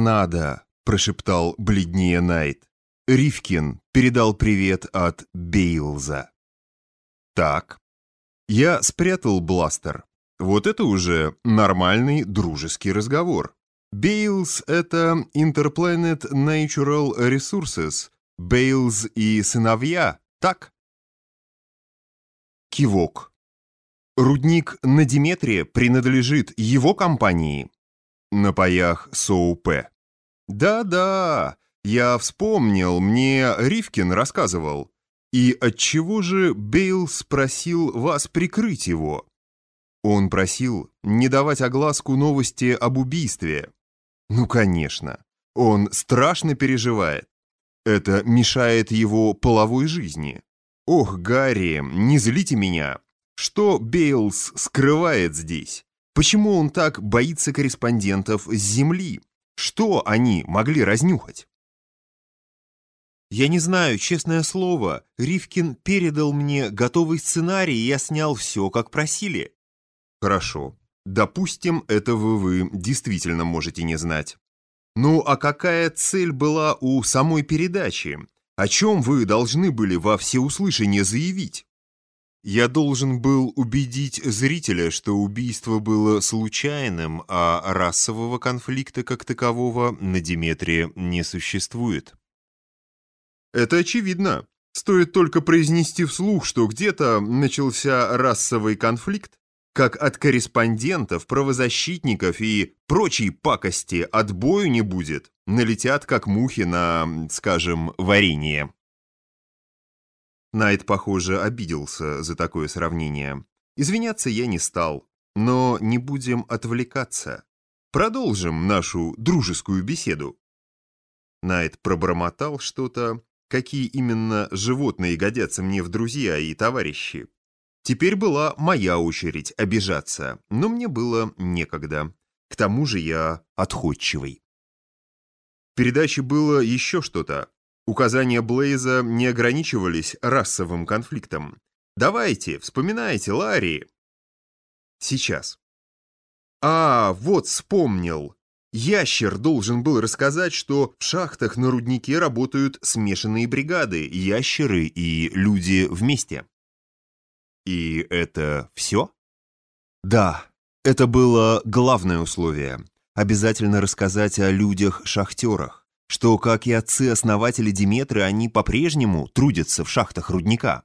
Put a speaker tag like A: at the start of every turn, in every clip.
A: надо», — прошептал бледнее Найт. Ривкин передал привет от Бейлза. Так, я спрятал бластер. Вот это уже нормальный дружеский разговор. Бейлз — это Interplanet Natural Resources. Бейлз и сыновья, так? Кивок. Рудник на Диметре принадлежит его компании. На паях Соупе. Да-да, я вспомнил, мне Ривкин рассказывал. И отчего же Бейл спросил вас прикрыть его? Он просил не давать огласку новости об убийстве. Ну, конечно, он страшно переживает. Это мешает его половой жизни. Ох, Гарри, не злите меня. Что Бейлс скрывает здесь? Почему он так боится корреспондентов с Земли? Что они могли разнюхать?
B: Я не знаю, честное слово. Ривкин передал мне готовый сценарий, и я снял все, как просили.
A: Хорошо. Допустим, этого вы действительно можете не знать. Ну, а какая цель была у самой передачи? О чем вы должны были во всеуслышание заявить? Я должен был убедить зрителя, что убийство было случайным, а расового конфликта как такового на Диметре не существует. Это очевидно. Стоит только произнести вслух, что где-то начался расовый конфликт, как от корреспондентов, правозащитников и прочей пакости отбою не будет, налетят как мухи на, скажем, варенье. Найт, похоже, обиделся за такое сравнение. Извиняться я не стал, но не будем отвлекаться. Продолжим нашу дружескую беседу. Найт пробормотал что-то, какие именно животные годятся мне в друзья и товарищи. Теперь была моя очередь обижаться, но мне было некогда. К тому же я отходчивый. В передаче было еще что-то. Указания Блейза не ограничивались расовым конфликтом. Давайте, вспоминайте, Ларри. Сейчас. А, вот вспомнил. Ящер должен был рассказать, что в шахтах на руднике работают смешанные бригады, ящеры и люди вместе. И это все? Да, это было главное условие. Обязательно рассказать о людях-шахтерах, что, как и отцы-основатели Диметры, они по-прежнему трудятся в шахтах рудника.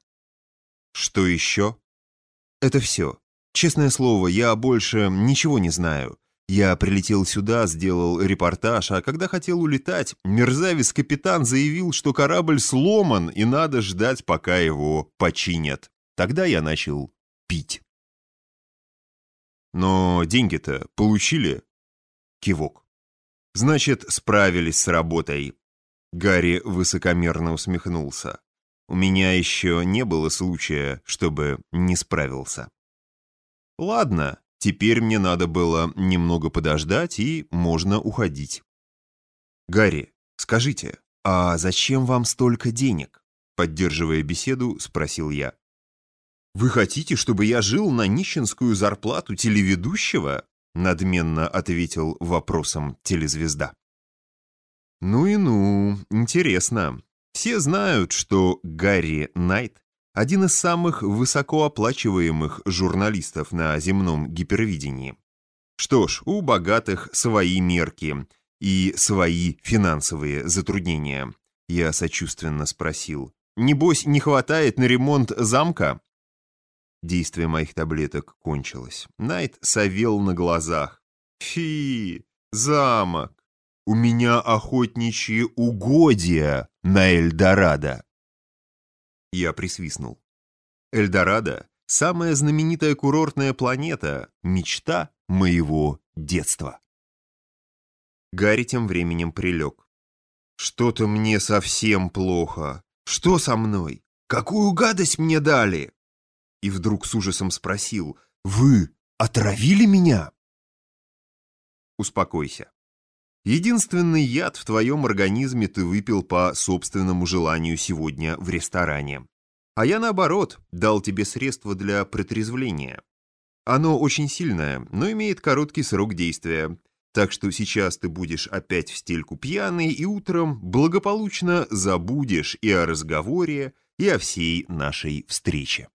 A: Что еще? Это все. Честное слово, я больше ничего не знаю. Я прилетел сюда, сделал репортаж, а когда хотел улетать, мерзавец-капитан заявил, что корабль сломан и надо ждать, пока его починят. Тогда я начал пить. Но деньги-то получили? Кивок. Значит, справились с работой. Гарри высокомерно усмехнулся. У меня еще не было случая, чтобы не справился. Ладно, Теперь мне надо было немного подождать, и можно уходить. «Гарри, скажите, а зачем вам столько денег?» Поддерживая беседу, спросил я. «Вы хотите, чтобы я жил на нищенскую зарплату телеведущего?» Надменно ответил вопросом телезвезда. «Ну и ну, интересно. Все знают, что Гарри Найт один из самых высокооплачиваемых журналистов на земном гипервидении. Что ж, у богатых свои мерки и свои финансовые затруднения. Я сочувственно спросил. «Небось, не хватает на ремонт замка?» Действие моих таблеток кончилось. Найт совел на глазах. «Фи, замок! У меня охотничьи угодья на Эльдорадо!» Я присвистнул. Эльдорадо — самая знаменитая курортная планета, мечта моего детства. Гарри тем временем прилег. «Что-то мне совсем плохо. Что со мной? Какую гадость мне дали?» И вдруг с ужасом спросил, «Вы отравили меня?» Успокойся. Единственный яд в твоем организме ты выпил по собственному желанию сегодня в ресторане. А я, наоборот, дал тебе средство для протрезвления. Оно очень сильное, но имеет короткий срок действия. Так что сейчас ты будешь опять в стельку пьяный и утром благополучно забудешь и о разговоре, и о всей нашей встрече.